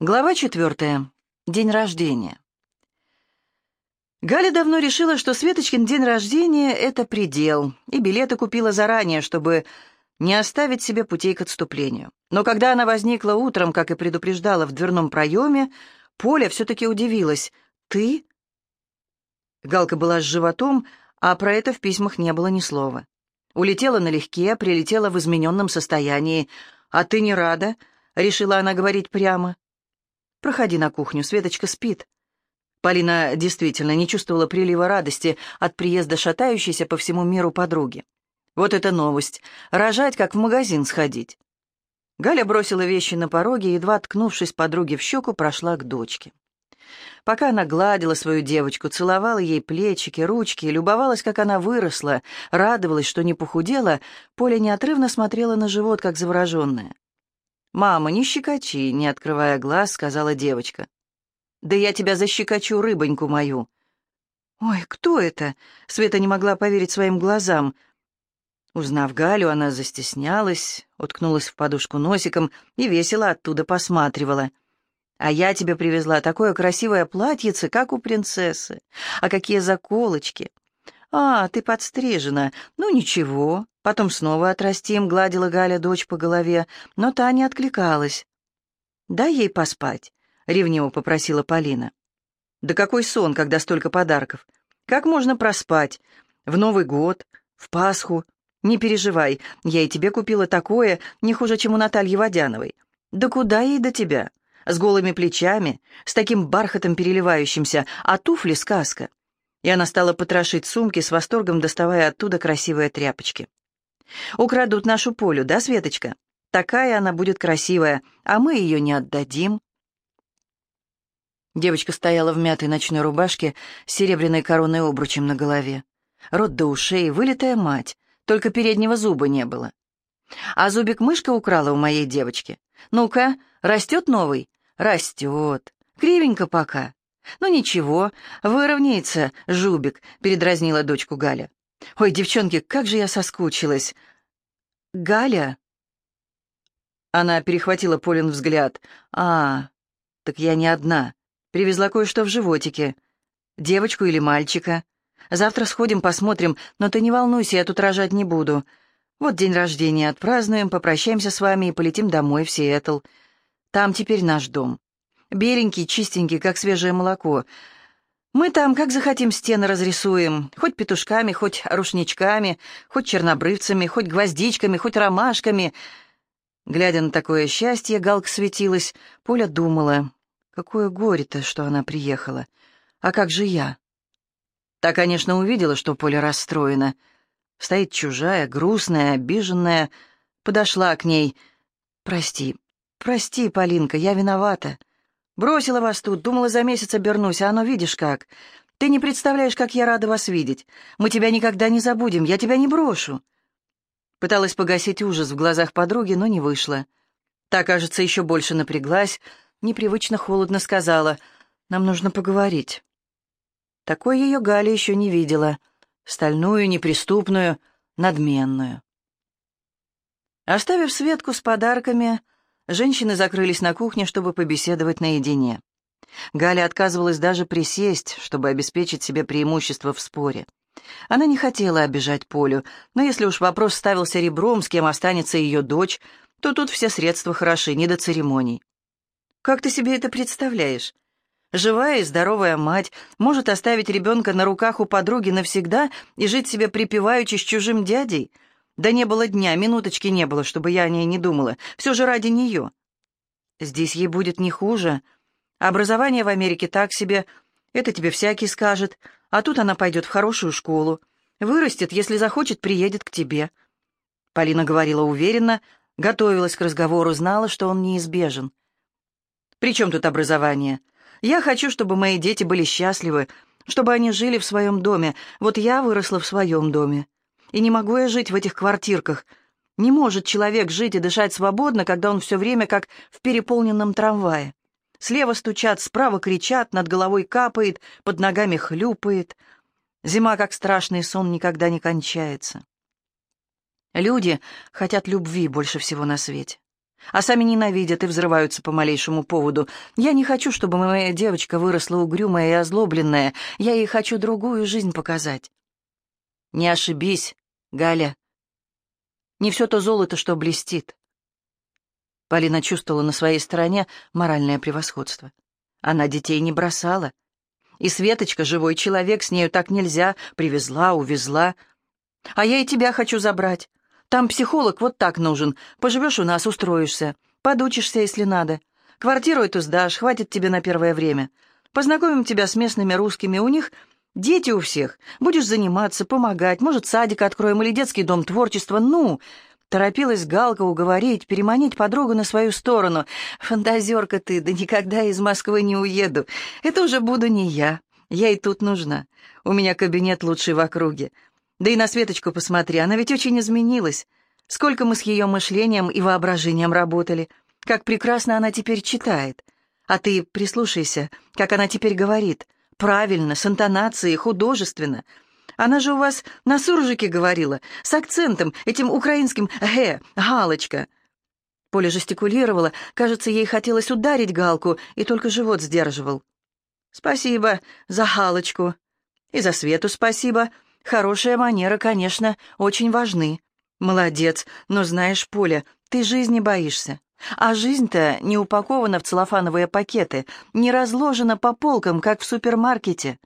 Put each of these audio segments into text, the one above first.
Глава четвертая. День рождения. Галя давно решила, что Светочкин день рождения — это предел, и билеты купила заранее, чтобы не оставить себе путей к отступлению. Но когда она возникла утром, как и предупреждала в дверном проеме, Поля все-таки удивилась. «Ты?» Галка была с животом, а про это в письмах не было ни слова. Улетела налегке, прилетела в измененном состоянии. «А ты не рада?» — решила она говорить прямо. «Проходи на кухню, Светочка спит». Полина действительно не чувствовала прилива радости от приезда шатающейся по всему миру подруги. Вот это новость. Рожать, как в магазин сходить. Галя бросила вещи на пороге едва ткнувшись подруге в щеку, прошла к дочке. Пока она гладила свою девочку, целовала ей плечики, ручки, любовалась, как она выросла, радовалась, что не похудела, Поля неотрывно смотрела на живот, как завороженная. «Мама, не щекочи», — не открывая глаз, сказала девочка. «Да я тебя защекочу, рыбоньку мою». «Ой, кто это?» — Света не могла поверить своим глазам. Узнав Галю, она застеснялась, уткнулась в подушку носиком и весело оттуда посматривала. «А я тебе привезла такое красивое платьице, как у принцессы. А какие заколочки! А, ты подстрижена. Ну, ничего, Потом снова отрастим, гладила Галя дочь по голове, но та не откликалась. «Дай ей поспать», — ревниво попросила Полина. «Да какой сон, когда столько подарков? Как можно проспать? В Новый год, в Пасху? Не переживай, я и тебе купила такое, не хуже, чем у Натальи Водяновой. Да куда ей до тебя? С голыми плечами, с таким бархатом переливающимся, а туфли — сказка». И она стала потрошить сумки, с восторгом доставая оттуда красивые тряпочки. Украдут нашу Полю, да, Светочка? Такая она будет красивая, а мы ее не отдадим». Девочка стояла в мятой ночной рубашке с серебряной короной обручем на голове. Рот до ушей, вылитая мать, только переднего зуба не было. А зубик мышка украла у моей девочки. Ну-ка, растет новый? Растет. Кривенько пока. Ну ничего, выровняется, жубик, передразнила дочку Галя. Ой, девчонки, как же я соскучилась. Галя? Она перехватила Полин взгляд. А, так я не одна. Привезла кое-что в животике. Девочку или мальчика. Завтра сходим, посмотрим, но ты не волнуйся, я тут рожать не буду. Вот день рождения отпразднуем, попрощаемся с вами и полетим домой в Сиэтл. Там теперь наш дом. Беленький, чистенький, как свежее молоко. Мы там, как захотим, стены разрисуем, хоть петушками, хоть рушничками, хоть чернобрывцами, хоть гвоздичками, хоть ромашками. Глядя на такое счастье, Галка светилась, Поля думала, какое горе-то, что она приехала. А как же я? Та, конечно, увидела, что Поля расстроена. Стоит чужая, грустная, обиженная. Подошла к ней. «Прости, прости, Полинка, я виновата. Бросила вас тут, думала, за месяц обернусь, а оно видишь как. Ты не представляешь, как я рада вас видеть. Мы тебя никогда не забудем, я тебя не брошу». Пыталась погасить ужас в глазах подруги, но не вышло. Та, кажется, еще больше напряглась, непривычно холодно сказала, «Нам нужно поговорить». Такой ее Галя еще не видела. Стальную, неприступную, надменную. Оставив Светку с подарками, Женщины закрылись на кухне, чтобы побеседовать наедине. Галя отказывалась даже присесть, чтобы обеспечить себе преимущество в споре. Она не хотела обижать Полю, но если уж вопрос ставился ребром, с кем останется ее дочь, то тут все средства хороши, не до церемоний. Как ты себе это представляешь? Живая и здоровая мать может оставить ребенка на руках у подруги навсегда и жить себе припеваючи с чужим дядей — да не было дня, минуточки не было, чтобы я о ней не думала. Все же ради нее. Здесь ей будет не хуже. Образование в Америке так себе, это тебе всякий скажет. А тут она пойдет в хорошую школу. Вырастет, если захочет, приедет к тебе. Полина говорила уверенно, готовилась к разговору, знала, что он неизбежен. «При чем тут образование? Я хочу, чтобы мои дети были счастливы, чтобы они жили в своем доме. Вот я выросла в своем доме. И не могу я жить в этих квартирках. Не может человек жить и дышать свободно, когда он все время как в переполненном трамвае. Слева стучат, справа кричат, над головой капает, под ногами хлюпает. Зима, как страшный сон, никогда не кончается. Люди хотят любви больше всего на свете. а сами ненавидят и взрываются по малейшему поводу. Я не хочу, чтобы моя девочка выросла угрюмая и озлобленная. Я ей хочу другую жизнь показать. Не ошибись, Галя. Не все то золото, что блестит. Полина чувствовала на своей стороне моральное превосходство. Она детей не бросала. И Светочка, живой человек, с нею так нельзя, привезла, увезла. А я и тебя хочу забрать. Там психолог вот так нужен. Поживешь у нас, устроишься. Подучишься, если надо. Квартиру эту сдашь, хватит тебе на первое время. Познакомим тебя с местными русскими. У них дети у всех. Будешь заниматься, помогать. Может, садик откроем или детский дом творчества. Ну, Торопилась Галка уговорить, переманить подругу на свою сторону. «Фантазерка ты, да никогда из Москвы не уеду. Это уже буду не я. Я и тут нужна. У меня кабинет лучший в округе. Да и на Светочку посмотри, она ведь очень изменилась. Сколько мы с ее мышлением и воображением работали. Как прекрасно она теперь читает. А ты прислушайся, как она теперь говорит. Правильно, с интонацией, художественно. Она же у вас на суржике говорила, с акцентом, этим украинским «гэ», «галочка». Поля жестикулировала, кажется, ей хотелось ударить Галку, и только живот сдерживал. «Спасибо за галочку. И за Свету спасибо. Хорошая манера, конечно, очень важны. Молодец, но знаешь, Поля, ты жизни боишься. А жизнь-то не упакована в целлофановые пакеты, не разложена по полкам, как в супермаркете.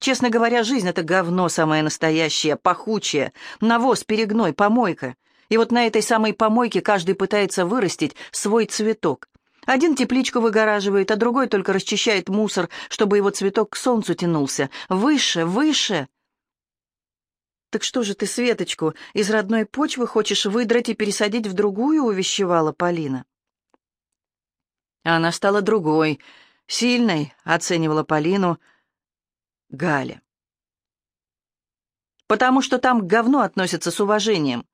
Честно говоря, жизнь — это говно самое настоящее, пахучее, навоз, перегной, помойка. И вот на этой самой помойке каждый пытается вырастить свой цветок. Один тепличку выгораживает, а другой только расчищает мусор, чтобы его цветок к солнцу тянулся. Выше, выше. «Так что же ты Светочку из родной почвы хочешь выдрать и пересадить в другую?» — увещевала Полина. Она стала другой, сильной, оценивала Полину Галя. Потому что там к говну относятся с уважением.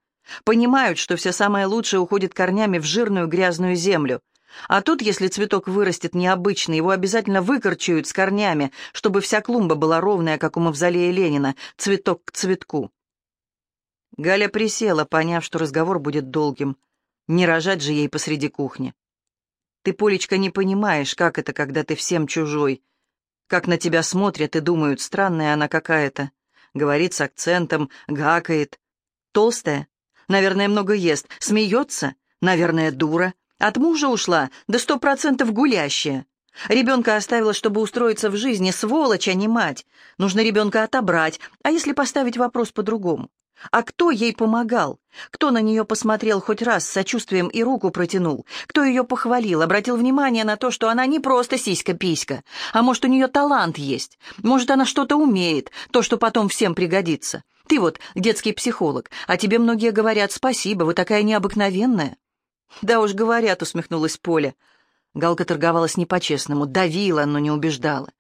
Понимают, что все самое лучшее уходит корнями в жирную грязную землю. А тут, если цветок вырастет необычный, его обязательно выкорчуют с корнями, чтобы вся клумба была ровная, как у мавзолея Ленина, цветок к цветку. Галя присела, поняв, что разговор будет долгим. Не рожать же ей посреди кухни. Ты, Полечка, не понимаешь, как это, когда ты всем чужой. Как на тебя смотрят и думают, странная она какая-то. Говорит с акцентом, гакает. Толстая? Наверное, много ест. Смеется? Наверное, дура. От мужа ушла, да сто процентов гулящая. Ребенка оставила, чтобы устроиться в жизни, сволочь, а не мать. Нужно ребенка отобрать, а если поставить вопрос по-другому? А кто ей помогал? Кто на нее посмотрел хоть раз с сочувствием и руку протянул? Кто ее похвалил, обратил внимание на то, что она не просто сиська-писька, а может, у нее талант есть, может, она что-то умеет, то, что потом всем пригодится? Ты вот детский психолог, а тебе многие говорят «спасибо, вы такая необыкновенная». «Да уж говорят», — усмехнулась Поля. Галка торговалась не по-честному, давила, но не убеждала.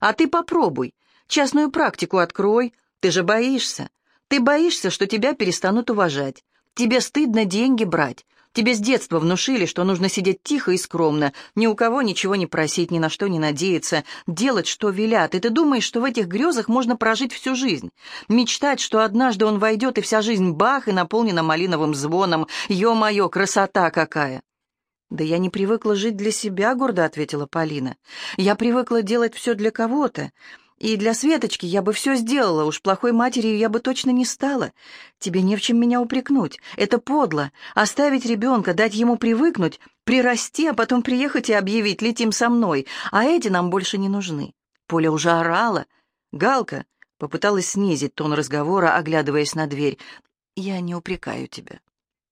«А ты попробуй, частную практику открой, ты же боишься. Ты боишься, что тебя перестанут уважать. Тебе стыдно деньги брать. Тебе с детства внушили, что нужно сидеть тихо и скромно, ни у кого ничего не просить, ни на что не надеяться, делать, что велят, и ты думаешь, что в этих грезах можно прожить всю жизнь. Мечтать, что однажды он войдет, и вся жизнь бах, и наполнена малиновым звоном. Ё-моё, красота какая!» «Да я не привыкла жить для себя», — гордо ответила Полина. «Я привыкла делать все для кого-то. И для Светочки я бы все сделала, уж плохой матерью я бы точно не стала. Тебе не в чем меня упрекнуть. Это подло. Оставить ребенка, дать ему привыкнуть, прирасти, а потом приехать и объявить «летим со мной», а эти нам больше не нужны. Поля уже орала. Галка попыталась снизить тон разговора, оглядываясь на дверь. «Я не упрекаю тебя.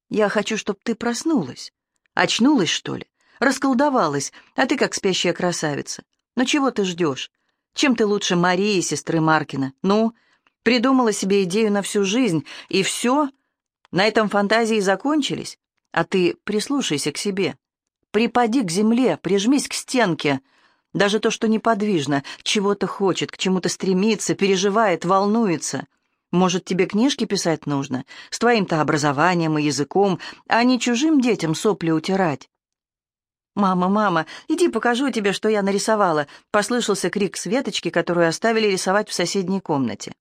Я хочу, чтобы ты проснулась. Очнулась, что ли? Расколдовалась, а ты как спящая красавица. Но чего ты ждешь? Чем ты лучше Марии, сестры Маркина? Ну, придумала себе идею на всю жизнь, и все? На этом фантазии закончились? А ты прислушайся к себе. Припади к земле, прижмись к стенке. Даже то, что неподвижно, чего-то хочет, к чему-то стремится, переживает, волнуется. Может, тебе книжки писать нужно, с твоим-то образованием и языком, а не чужим детям сопли утирать. «Мама, мама, иди покажу тебе, что я нарисовала», — послышался крик Светочки, которую оставили рисовать в соседней комнате.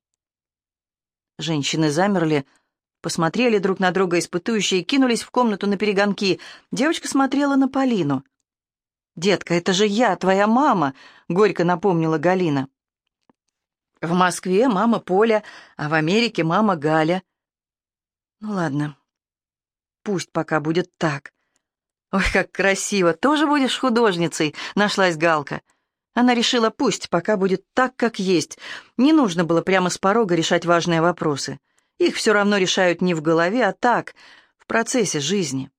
Женщины замерли, Посмотрели друг на друга испытующие, кинулись в комнату на перегонки. Девочка смотрела на Полину. «Детка, это же я, твоя мама!» — горько напомнила Галина. «В Москве мама Поля, а в Америке мама Галя». «Ну ладно, пусть пока будет так». «Ой, как красиво! Тоже будешь художницей?» — нашлась Галка. Она решила, пусть пока будет так, как есть. Не нужно было прямо с порога решать важные вопросы. Их все равно решают не в голове, а так, в процессе жизни.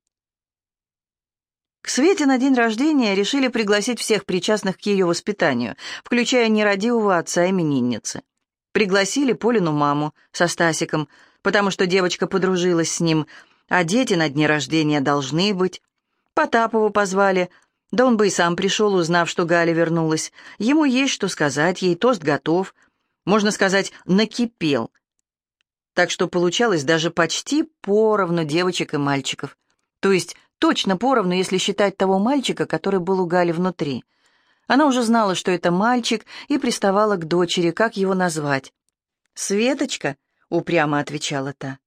К Свете на день рождения решили пригласить всех причастных к ее воспитанию, включая нерадивого отца именинницы. Пригласили Полину маму со Стасиком, потому что девочка подружилась с ним, а дети на дне рождения должны быть. Потапову позвали – да он бы и сам пришел, узнав, что Галя вернулась. Ему есть что сказать, ей тост готов. Можно сказать, накипел. Так что получалось даже почти поровну девочек и мальчиков. То есть точно поровну, если считать того мальчика, который был у Гали внутри. Она уже знала, что это мальчик, и приставала к дочери, как его назвать. «Светочка?» — упрямо отвечала та.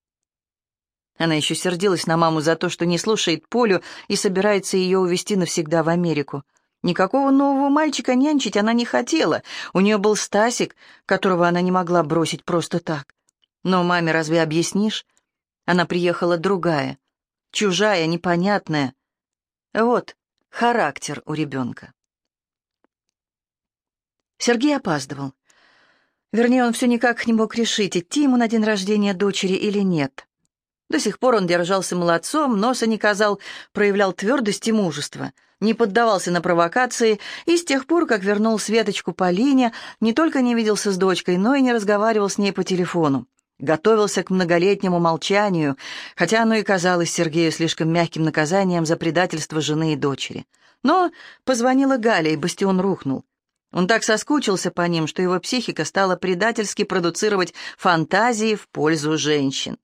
Она еще сердилась на маму за то, что не слушает Полю и собирается ее увезти навсегда в Америку. Никакого нового мальчика нянчить она не хотела. У нее был Стасик, которого она не могла бросить просто так. Но маме разве объяснишь? Она приехала другая, чужая, непонятная. Вот характер у ребенка. Сергей опаздывал. Вернее, он все никак не мог решить, идти ему на день рождения дочери или нет. До сих пор он держался молодцом, носа не казал, проявлял твердость и мужество, не поддавался на провокации, и с тех пор, как вернул Светочку Полине, не только не виделся с дочкой, но и не разговаривал с ней по телефону. Готовился к многолетнему молчанию, хотя оно и казалось Сергею слишком мягким наказанием за предательство жены и дочери. Но позвонила Галя, и бастион рухнул. Он так соскучился по ним, что его психика стала предательски продуцировать фантазии в пользу женщин.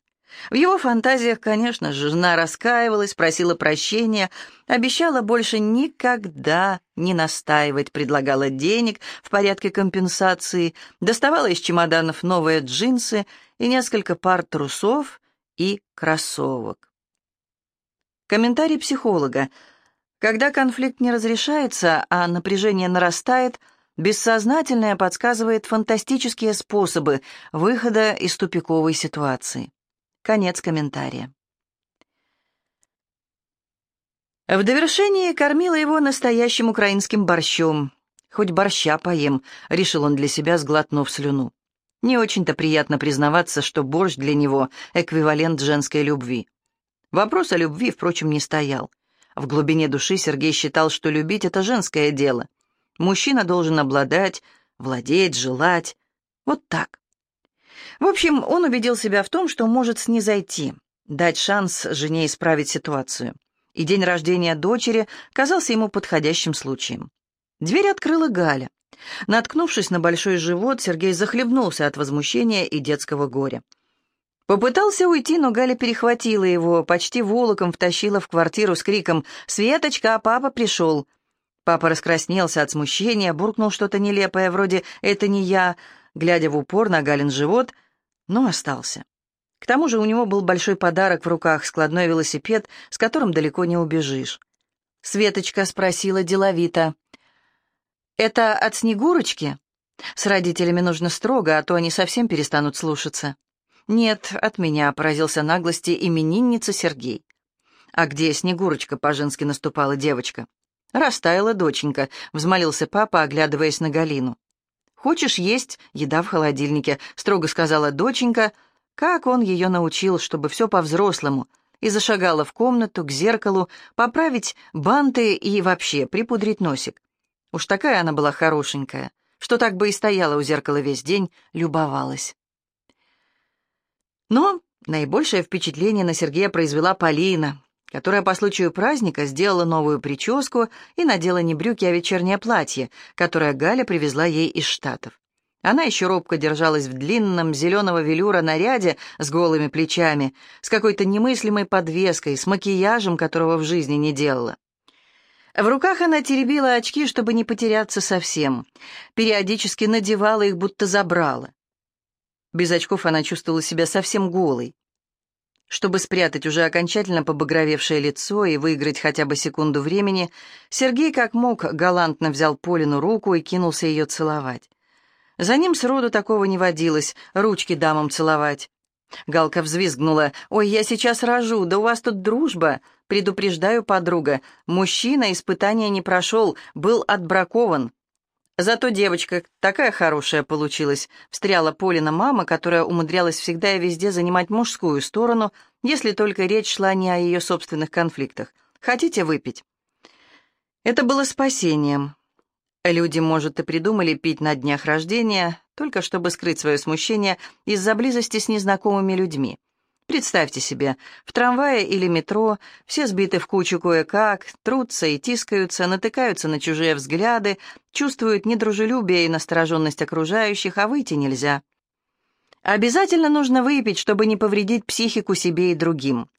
В его фантазиях, конечно же, жена раскаивалась, просила прощения, обещала больше никогда не настаивать, предлагала денег в порядке компенсации, доставала из чемоданов новые джинсы и несколько пар трусов и кроссовок. Комментарий психолога. Когда конфликт не разрешается, а напряжение нарастает, бессознательное подсказывает фантастические способы выхода из тупиковой ситуации. Конец комментария. В довершение кормила его настоящим украинским борщом. «Хоть борща поем», — решил он для себя, сглотнув слюну. Не очень-то приятно признаваться, что борщ для него — эквивалент женской любви. Вопрос о любви, впрочем, не стоял. В глубине души Сергей считал, что любить — это женское дело. Мужчина должен обладать, владеть, желать. Вот так. В общем, он убедил себя в том, что может снизойти, дать шанс жене исправить ситуацию. И день рождения дочери казался ему подходящим случаем. Дверь открыла Галя. Наткнувшись на большой живот, Сергей захлебнулся от возмущения и детского горя. Попытался уйти, но Галя перехватила его, почти волоком втащила в квартиру с криком «Светочка, а папа пришел!». Папа раскраснелся от смущения, буркнул что-то нелепое, вроде «это не я», глядя в упор на Галин живот, но остался. К тому же у него был большой подарок в руках, складной велосипед, с которым далеко не убежишь. Светочка спросила деловито. «Это от Снегурочки? С родителями нужно строго, а то они совсем перестанут слушаться». «Нет, от меня», — поразился наглости именинница Сергей. «А где Снегурочка?» — по-женски наступала девочка. «Растаяла доченька», — взмолился папа, оглядываясь на Галину. «Хочешь есть? Еда в холодильнике», — строго сказала доченька, как он ее научил, чтобы все по-взрослому, и зашагала в комнату, к зеркалу, поправить банты и вообще припудрить носик. Уж такая она была хорошенькая, что так бы и стояла у зеркала весь день, любовалась. Но наибольшее впечатление на Сергея произвела Полина, которая по случаю праздника сделала новую прическу и надела не брюки, а вечернее платье, которое Галя привезла ей из Штатов. Она еще робко держалась в длинном зеленого велюра наряде с голыми плечами, с какой-то немыслимой подвеской, с макияжем, которого в жизни не делала. В руках она теребила очки, чтобы не потеряться совсем. Периодически надевала их, будто забрала. Без очков она чувствовала себя совсем голой. Чтобы спрятать уже окончательно побагровевшее лицо и выиграть хотя бы секунду времени, Сергей как мог галантно взял Полину руку и кинулся ее целовать. За ним сроду такого не водилось, ручки дамам целовать. Галка взвизгнула. «Ой, я сейчас рожу, да у вас тут дружба!» «Предупреждаю, подруга, мужчина испытания не прошел, был отбракован». «Зато девочка такая хорошая получилась», — встряла Полина мама, которая умудрялась всегда и везде занимать мужскую сторону, если только речь шла не о ее собственных конфликтах. «Хотите выпить?» Это было спасением. Люди, может, и придумали пить на днях рождения, только чтобы скрыть свое смущение из-за близости с незнакомыми людьми. Представьте себе, в трамвае или метро все сбиты в кучу кое-как, трутся и тискаются, натыкаются на чужие взгляды, чувствуют недружелюбие и настороженность окружающих, а выйти нельзя. Обязательно нужно выпить, чтобы не повредить психику себе и другим.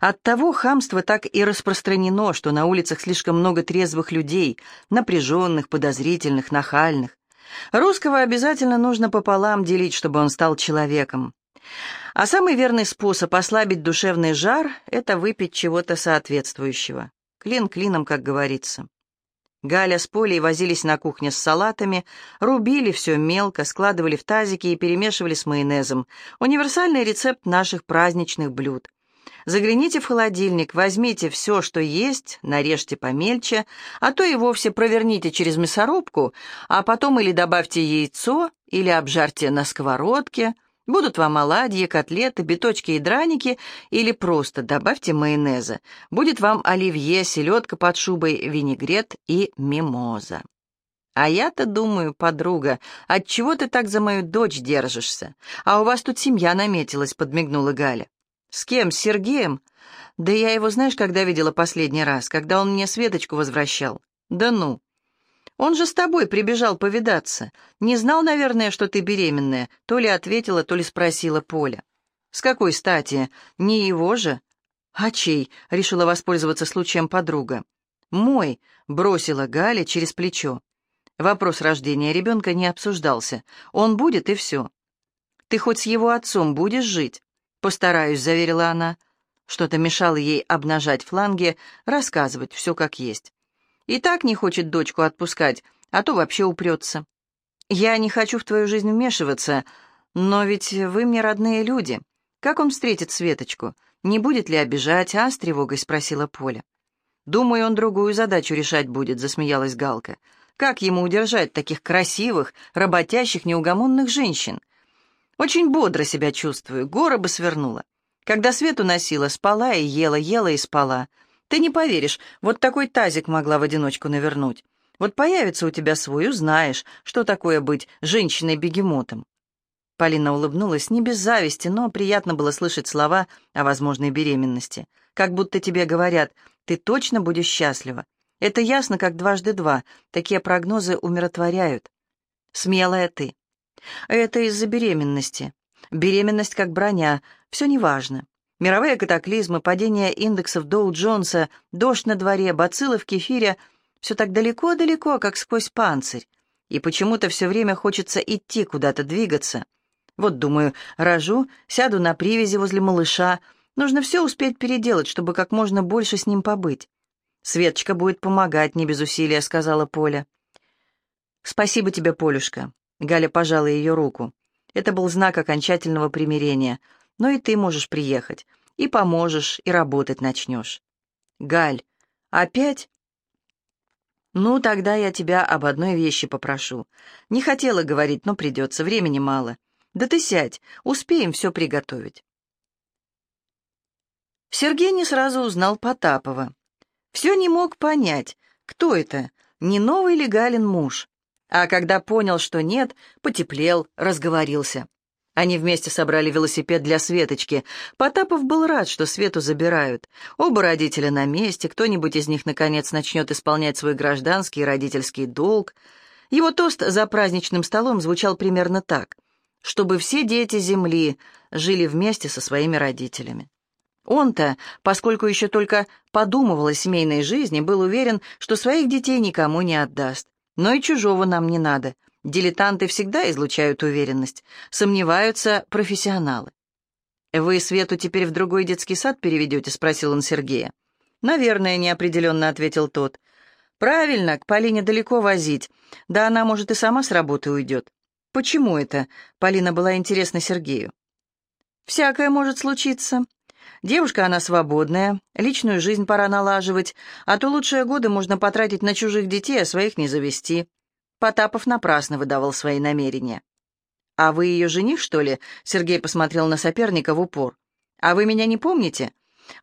Оттого хамство так и распространено, что на улицах слишком много трезвых людей, напряженных, подозрительных, нахальных. Русского обязательно нужно пополам делить, чтобы он стал человеком. А самый верный способ ослабить душевный жар — это выпить чего-то соответствующего. Клин клином, как говорится. Галя с Полей возились на кухне с салатами, рубили все мелко, складывали в тазики и перемешивали с майонезом. Универсальный рецепт наших праздничных блюд. Загляните в холодильник, возьмите все, что есть, нарежьте помельче, а то и вовсе проверните через мясорубку, а потом или добавьте яйцо, или обжарьте на сковородке – Будут вам оладьи, котлеты, биточки и драники, или просто добавьте майонеза. Будет вам оливье, селедка под шубой, винегрет и мимоза. А я-то думаю, подруга, отчего ты так за мою дочь держишься? А у вас тут семья наметилась, подмигнула Галя. С кем, с Сергеем? Да я его, знаешь, когда видела последний раз, когда он мне Светочку возвращал. Да ну. Он же с тобой прибежал повидаться. Не знал, наверное, что ты беременная. То ли ответила, то ли спросила Поля. С какой стати? Не его же? А чей? Решила воспользоваться случаем подруга. Мой, бросила Галя через плечо. Вопрос рождения ребенка не обсуждался. Он будет, и все. Ты хоть с его отцом будешь жить? Постараюсь, заверила она. Что-то мешало ей обнажать фланги, рассказывать все как есть. И так не хочет дочку отпускать, а то вообще упрется. Я не хочу в твою жизнь вмешиваться, но ведь вы мне родные люди. Как он встретит Светочку? Не будет ли обижать, а?» — с тревогой спросила Поля. «Думаю, он другую задачу решать будет», — засмеялась Галка. «Как ему удержать таких красивых, работящих, неугомонных женщин? Очень бодро себя чувствую, горы бы свернула. Когда Свету носила, спала и ела, ела и спала. Ты не поверишь, вот такой тазик могла в одиночку навернуть. Вот появится у тебя свой, узнаешь, что такое быть женщиной-бегемотом». Полина улыбнулась не без зависти, но приятно было слышать слова о возможной беременности. Как будто тебе говорят, ты точно будешь счастлива. Это ясно, как дважды два. Такие прогнозы умиротворяют. Смелая ты. Это из-за беременности. Беременность как броня, все неважно. Мировые катаклизмы, падение индексов Доу-Джонса, дождь на дворе, бациллы в кефире — все так далеко-далеко, как сквозь панцирь. И почему-то все время хочется идти куда-то, двигаться. Вот, думаю, рожу, сяду на привязи возле малыша. Нужно все успеть переделать, чтобы как можно больше с ним побыть. «Светочка будет помогать, не без усилия», — сказала Поля. «Спасибо тебе, Полюшка», — Галя пожала ее руку. Это был знак окончательного примирения — но и ты можешь приехать, и поможешь, и работать начнешь. Галь, опять? Ну, тогда я тебя об одной вещи попрошу. Не хотела говорить, но придется, времени мало. Да ты сядь, успеем все приготовить. Сергей не сразу узнал Потапова. Все не мог понять, кто это, не новый ли Галин муж. А когда понял, что нет, потеплел, разговорился. Они вместе собрали велосипед для Светочки. Потапов был рад, что Свету забирают. Оба родителя на месте, кто-нибудь из них, наконец, начнет исполнять свой гражданский и родительский долг. Его тост за праздничным столом звучал примерно так. «Чтобы все дети Земли жили вместе со своими родителями». Он-то, поскольку еще только подумывал о семейной жизни, был уверен, что своих детей никому не отдаст. Но и чужого нам не надо — Дилетанты всегда излучают уверенность, сомневаются профессионалы. «Вы Свету теперь в другой детский сад переведете?» — спросил он Сергея. «Наверное», — неопределенно ответил тот. «Правильно, к Полине далеко возить. Да она, может, и сама с работы уйдет». «Почему это?» — Полина была интересна Сергею. «Всякое может случиться. Девушка она свободная, личную жизнь пора налаживать, а то лучшие годы можно потратить на чужих детей, а своих не завести». Потапов напрасно выдавал свои намерения. «А вы ее жених, что ли?» — Сергей посмотрел на соперника в упор. «А вы меня не помните?»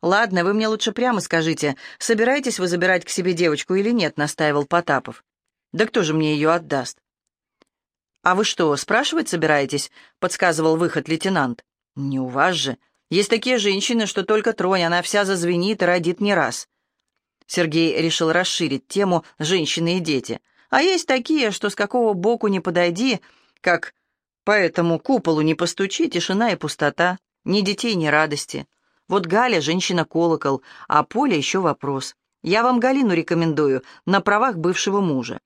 «Ладно, вы мне лучше прямо скажите, собираетесь вы забирать к себе девочку или нет?» — настаивал Потапов. «Да кто же мне ее отдаст?» «А вы что, спрашивать собираетесь?» — подсказывал выход лейтенант. «Не у вас же. Есть такие женщины, что только тронь, она вся зазвенит и родит не раз». Сергей решил расширить тему «женщины и дети». «А есть такие, что с какого боку не подойди, как по этому куполу не постучи, тишина и пустота, ни детей, ни радости. Вот Галя — женщина-колокол, а Поля еще вопрос. Я вам Галину рекомендую, на правах бывшего мужа.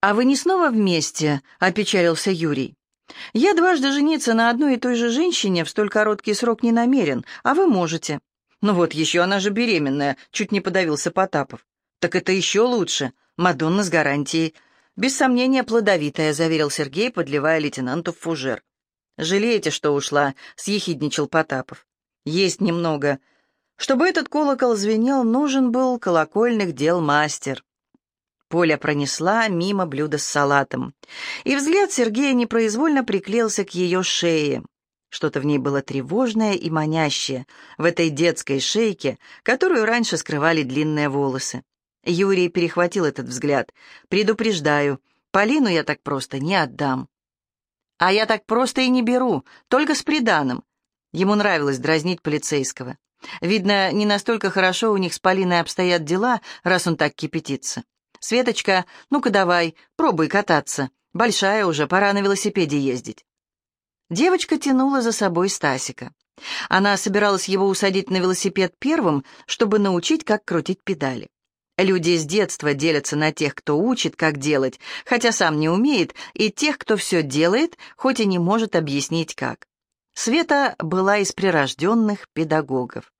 «А вы не снова вместе?» — опечалился Юрий. «Я дважды жениться на одной и той же женщине в столь короткий срок не намерен, а вы можете». «Ну вот еще она же беременная», — чуть не подавился Потапов. «Так это еще лучше. Мадонна с гарантией. «Без сомнения, плодовитая», — заверил Сергей, подливая лейтенанту в фужер. «Жалеете, что ушла?» — съехидничал Потапов. «Есть немного. Чтобы этот колокол звенел, нужен был колокольных дел мастер». Поля пронесла мимо блюда с салатом, и взгляд Сергея непроизвольно приклеился к ее шее. Что-то в ней было тревожное и манящее, в этой детской шейке, которую раньше скрывали длинные волосы. Юрий перехватил этот взгляд. «Предупреждаю, Полину я так просто не отдам». «А я так просто и не беру, только с приданым». Ему нравилось дразнить полицейского. Видно, не настолько хорошо у них с Полиной обстоят дела, раз он так кипятится. «Светочка, ну-ка давай, пробуй кататься. Большая уже, пора на велосипеде ездить». Девочка тянула за собой Стасика. Она собиралась его усадить на велосипед первым, чтобы научить, как крутить педали. Люди с детства делятся на тех, кто учит, как делать, хотя сам не умеет, и тех, кто все делает, хоть и не может объяснить, как. Света была из прирожденных педагогов.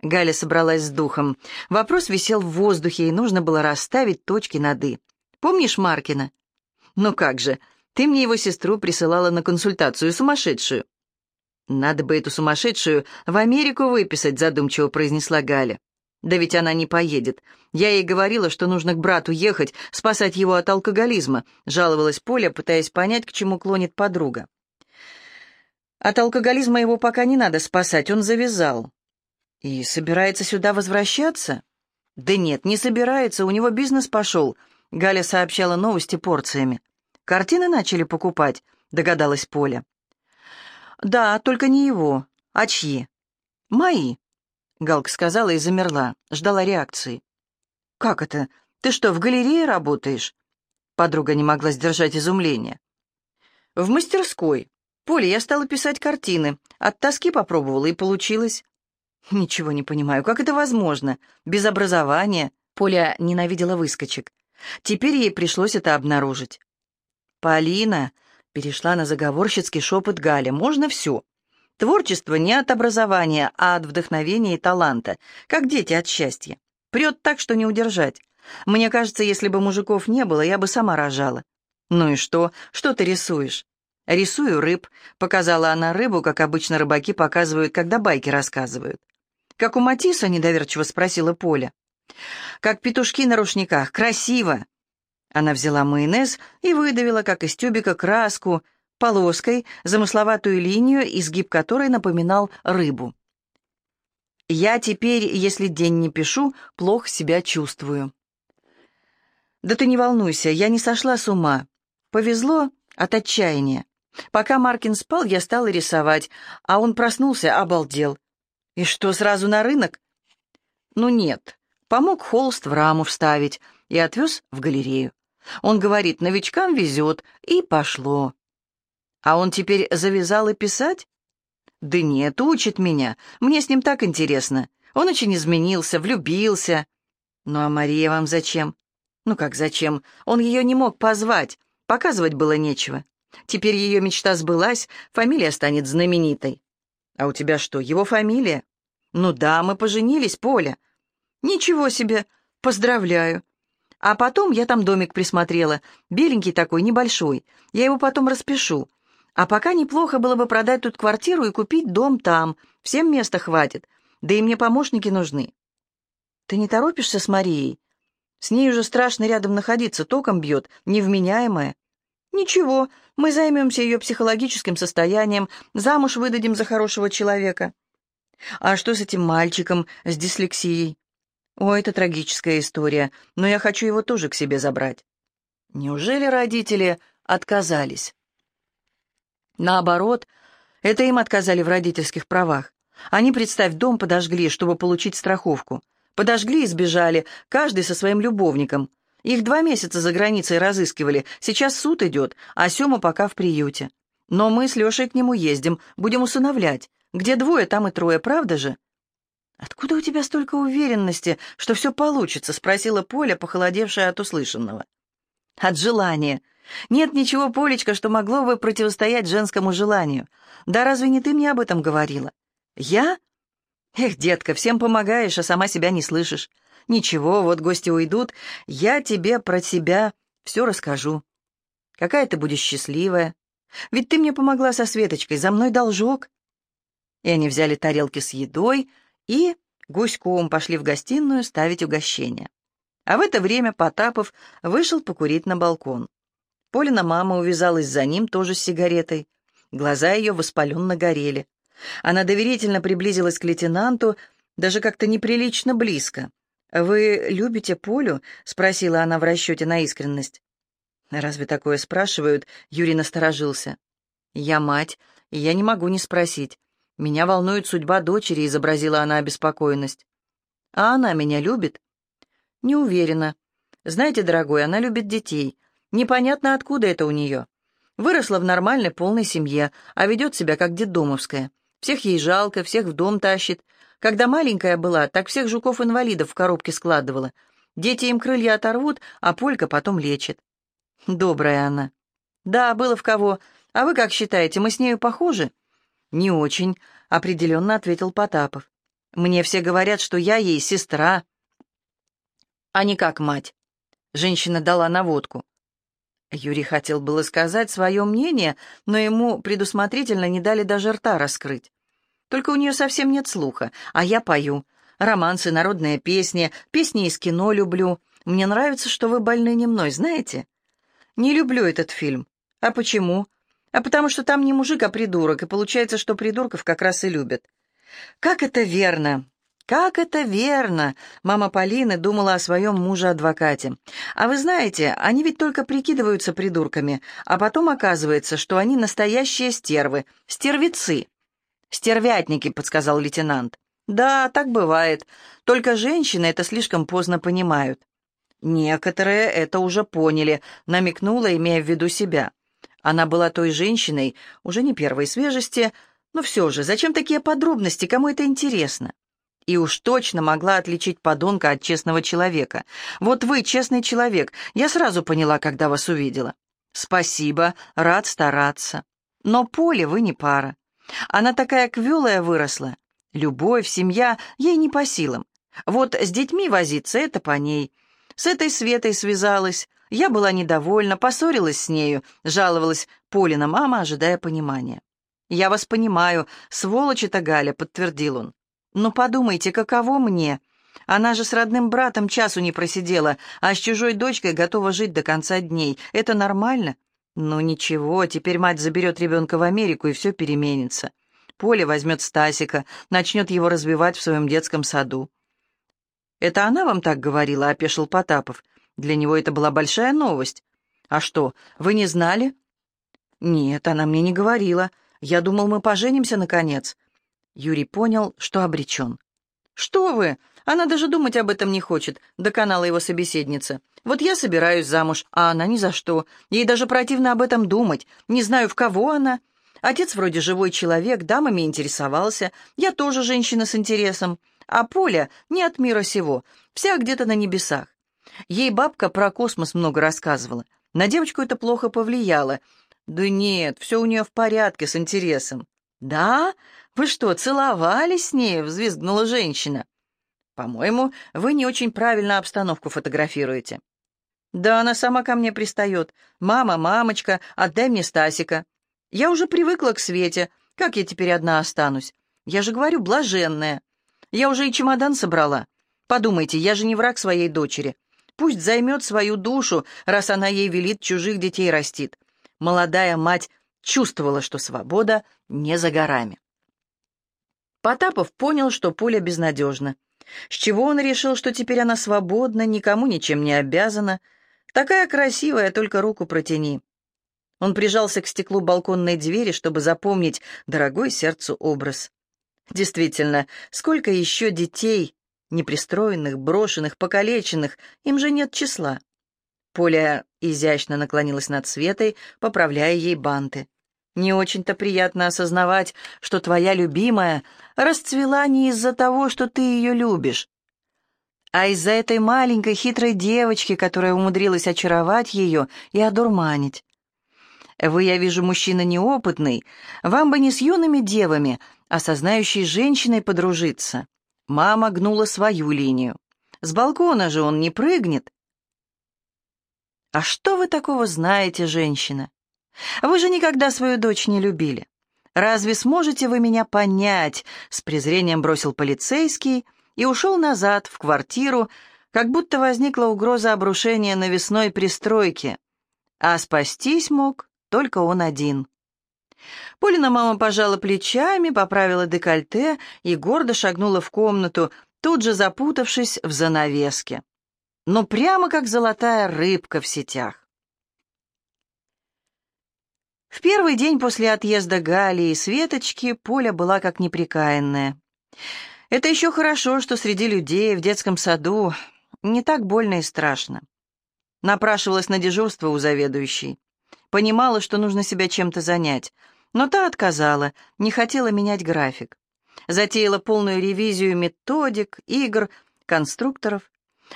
Галя собралась с духом. Вопрос висел в воздухе, и нужно было расставить точки над «и». «Помнишь Маркина?» «Ну как же, ты мне его сестру присылала на консультацию сумасшедшую». «Надо бы эту сумасшедшую в Америку выписать», задумчиво произнесла Галя. Да ведь она не поедет. Я ей говорила, что нужно к брату ехать, спасать его от алкоголизма, жаловалась Поля, пытаясь понять, к чему клонит подруга. От алкоголизма его пока не надо спасать, он завязал. И собирается сюда возвращаться? Да нет, не собирается, у него бизнес пошел. Галя сообщала новости порциями. Картины начали покупать, догадалась Поля. Да, только не его. А чьи? Мои. Галка сказала и замерла, ждала реакции. «Как это? Ты что, в галерее работаешь?» Подруга не могла сдержать изумление. «В мастерской. Поле, я стала писать картины. От тоски попробовала, и получилось». «Ничего не понимаю, как это возможно? Без образования?» Поля ненавидела выскочек. Теперь ей пришлось это обнаружить. «Полина!» — перешла на заговорщицкий шепот Галя. «Можно все. Творчество не от образования, а от вдохновения и таланта, как дети от счастья. Прет так, что не удержать. Мне кажется, если бы мужиков не было, я бы сама рожала. Ну и что? Что ты рисуешь? Рисую рыб, показала она рыбу, как обычно рыбаки показывают, когда байки рассказывают. Как у Матисса, недоверчиво спросила Поля. Как петушки на рушниках, красиво. Она взяла майонез и выдавила, как из тюбика, краску, полоской, замысловатую линию, изгиб которой напоминал рыбу. «Я теперь, если день не пишу, плохо себя чувствую». «Да ты не волнуйся, я не сошла с ума. Повезло от отчаяния. Пока Маркин спал, я стала рисовать, а он проснулся, обалдел. И что, сразу на рынок? Ну нет, помог холст в раму вставить и отвез в галерею. Он говорит, новичкам везет, и пошло. А он теперь завязал и писать? Да нет, учит меня. Мне с ним так интересно. Он очень изменился, влюбился. Ну а Мария вам зачем? Ну как зачем? Он ее не мог позвать. Показывать было нечего. Теперь ее мечта сбылась, фамилия станет знаменитой. А у тебя что, его фамилия? Ну да, мы поженились, Поля. Ничего себе, поздравляю. А потом я там домик присмотрела, беленький такой, небольшой. Я его потом распишу. А пока неплохо было бы продать тут квартиру и купить дом там. Всем места хватит. Да и мне помощники нужны. Ты не торопишься с Марией? С ней уже страшно рядом находиться, током бьет, невменяемая. Ничего, мы займемся ее психологическим состоянием, замуж выдадим за хорошего человека. А что с этим мальчиком с дислексией? О, это трагическая история, но я хочу его тоже к себе забрать. Неужели родители отказались? Наоборот, это им отказали в родительских правах. Они, представь, дом подожгли, чтобы получить страховку. Подожгли и сбежали, каждый со своим любовником. Их два месяца за границей разыскивали, сейчас суд идет, а Сема пока в приюте. Но мы с Лешей к нему ездим, будем усыновлять. Где двое, там и трое, правда же?» «Откуда у тебя столько уверенности, что все получится?» — спросила Поля, похолодевшая от услышанного. «От желания. Нет ничего, Полечка, что могло бы противостоять женскому желанию. Да разве не ты мне об этом говорила?» «Я? Эх, детка, всем помогаешь, а сама себя не слышишь. Ничего, вот гости уйдут, я тебе про тебя все расскажу. Какая ты будешь счастливая. Ведь ты мне помогла со Светочкой, за мной должок. И они взяли тарелки с едой и гуськом пошли в гостиную ставить угощение. А в это время Потапов вышел покурить на балкон. Полина мама увязалась за ним тоже с сигаретой. Глаза ее воспаленно горели. Она доверительно приблизилась к лейтенанту, даже как-то неприлично близко. «Вы любите Полю?» — спросила она в расчете на искренность. «Разве такое спрашивают?» — Юрий насторожился. «Я мать, и я не могу не спросить. Меня волнует судьба дочери», — изобразила она обеспокоенность. «А она меня любит?» «Не уверена. Знаете, дорогой, она любит детей. Непонятно, откуда это у нее. Выросла в нормальной полной семье, а ведет себя как детдомовская. Всех ей жалко, всех в дом тащит. Когда маленькая была, так всех жуков-инвалидов в коробке складывала. Дети им крылья оторвут, а Полька потом лечит. Добрая она. Да, было в кого. А вы как считаете, мы с нею похожи? Не очень, определенно ответил Потапов. Мне все говорят, что я ей сестра, а не как мать. Женщина дала наводку. Юрий хотел было сказать свое мнение, но ему предусмотрительно не дали даже рта раскрыть. Только у нее совсем нет слуха, а я пою. Романсы, народные песни, песни из кино люблю. Мне нравится, что вы больны не мной, знаете? Не люблю этот фильм. А почему? А потому что там не мужик, а придурок, и получается, что придурков как раз и любят. Как это верно! «Как это верно!» — мама Полины думала о своем муже-адвокате. «А вы знаете, они ведь только прикидываются придурками, а потом оказывается, что они настоящие стервы, стервицы». «Стервятники», — подсказал лейтенант. «Да, так бывает. Только женщины это слишком поздно понимают». «Некоторые это уже поняли», — намекнула, имея в виду себя. Она была той женщиной, уже не первой свежести, но все же, зачем такие подробности, кому это интересно? И уж точно могла отличить подонка от честного человека. Вот вы честный человек, я сразу поняла, когда вас увидела. Спасибо, рад стараться. Но Поле вы не пара. Она такая квелая выросла. Любовь, семья ей не по силам. Вот с детьми возиться — это по ней. С этой Светой связалась. Я была недовольна, поссорилась с нею, жаловалась Полина мама, ожидая понимания. «Я вас понимаю, сволочь это Галя», — подтвердил он. Но подумайте, каково мне? Она же с родным братом часу не просидела, а с чужой дочкой готова жить до конца дней. Это нормально? Ну ничего, теперь мать заберет ребенка в Америку, и все переменится. Поля возьмет Стасика, начнет его развивать в своем детском саду. «Это она вам так говорила?» — опешил Потапов. Для него это была большая новость. «А что, вы не знали?» «Нет, она мне не говорила. Я думал, мы поженимся, наконец. Юрий понял, что обречен. «Что вы? Она даже думать об этом не хочет», — доконала его собеседница. «Вот я собираюсь замуж, а она ни за что. Ей даже противно об этом думать. Не знаю, в кого она. Отец вроде живой человек, дамами интересовался. Я тоже женщина с интересом. А Поля не от мира сего, вся где-то на небесах. Ей бабка про космос много рассказывала. На девочку это плохо повлияло. «Да нет, все у нее в порядке, с интересом». «Да? Вы что, целовались с ней?» — взвизгнула женщина. «По-моему, вы не очень правильно обстановку фотографируете». «Да она сама ко мне пристает. Мама, мамочка, отдай мне Стасика. Я уже привыкла к Свете. Как я теперь одна останусь? Я же говорю, блаженная. Я уже и чемодан собрала. Подумайте, я же не враг своей дочери. Пусть займет свою душу, раз она ей велит чужих детей растит. Молодая мать чувствовала, что свобода не за горами. Потапов понял, что Поля безнадежна. С чего он решил, что теперь она свободна, никому ничем не обязана? Такая красивая, только руку протяни. Он прижался к стеклу балконной двери, чтобы запомнить дорогой сердцу образ. Действительно, сколько еще детей, непристроенных, брошенных, покалеченных, им же нет числа. Поля изящно наклонилась над Светой, поправляя ей банты. Не очень-то приятно осознавать, что твоя любимая расцвела не из-за того, что ты ее любишь, а из-за этой маленькой хитрой девочки, которая умудрилась очаровать ее и одурманить. Вы, я вижу, мужчина неопытный, вам бы не с юными девами, а со знающей женщиной подружиться. Мама гнула свою линию. С балкона же он не прыгнет. А что вы такого знаете, женщина? Вы же никогда свою дочь не любили. Разве сможете вы меня понять?» С презрением бросил полицейский и ушел назад, в квартиру, как будто возникла угроза обрушения навесной пристройки. А спастись мог только он один. Полина мама пожала плечами, поправила декольте и гордо шагнула в комнату, тут же запутавшись в занавеске. Но прямо как золотая рыбка в сетях. В первый день после отъезда Гали и Светочки Поля была как неприкаянная. Это еще хорошо, что среди людей в детском саду не так больно и страшно. Напрашивалась на дежурство у заведующей. Понимала, что нужно себя чем-то занять, но та отказала, не хотела менять график. Затеяла полную ревизию методик, игр, конструкторов.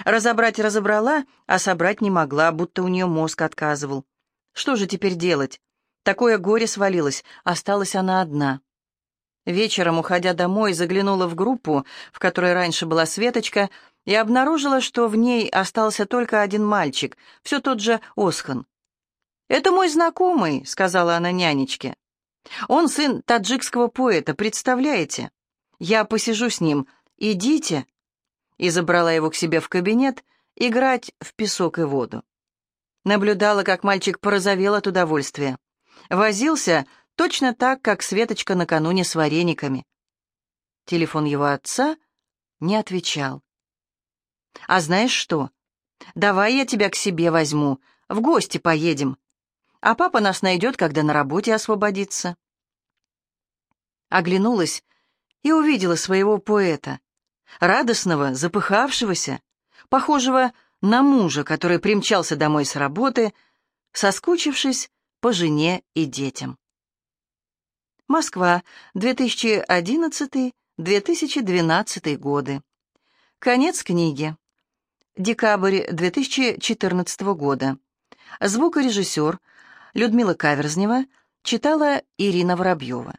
Разобрать разобрала, а собрать не могла, будто у нее мозг отказывал. Что же теперь делать? Такое горе свалилось, осталась она одна. Вечером, уходя домой, заглянула в группу, в которой раньше была Светочка, и обнаружила, что в ней остался только один мальчик, все тот же Осхан. «Это мой знакомый», — сказала она нянечке. «Он сын таджикского поэта, представляете? Я посижу с ним. Идите». И забрала его к себе в кабинет играть в песок и воду. Наблюдала, как мальчик порозовел от удовольствия. Возился точно так, как Светочка накануне с варениками. Телефон его отца не отвечал. «А знаешь что? Давай я тебя к себе возьму, в гости поедем, а папа нас найдет, когда на работе освободится». Оглянулась и увидела своего поэта, радостного, запыхавшегося, похожего на мужа, который примчался домой с работы, соскучившись по жене и детям. Москва, 2011-2012 годы. Конец книги. Декабрь 2014 года. Звукорежиссер Людмила Каверзнева читала Ирина Воробьева.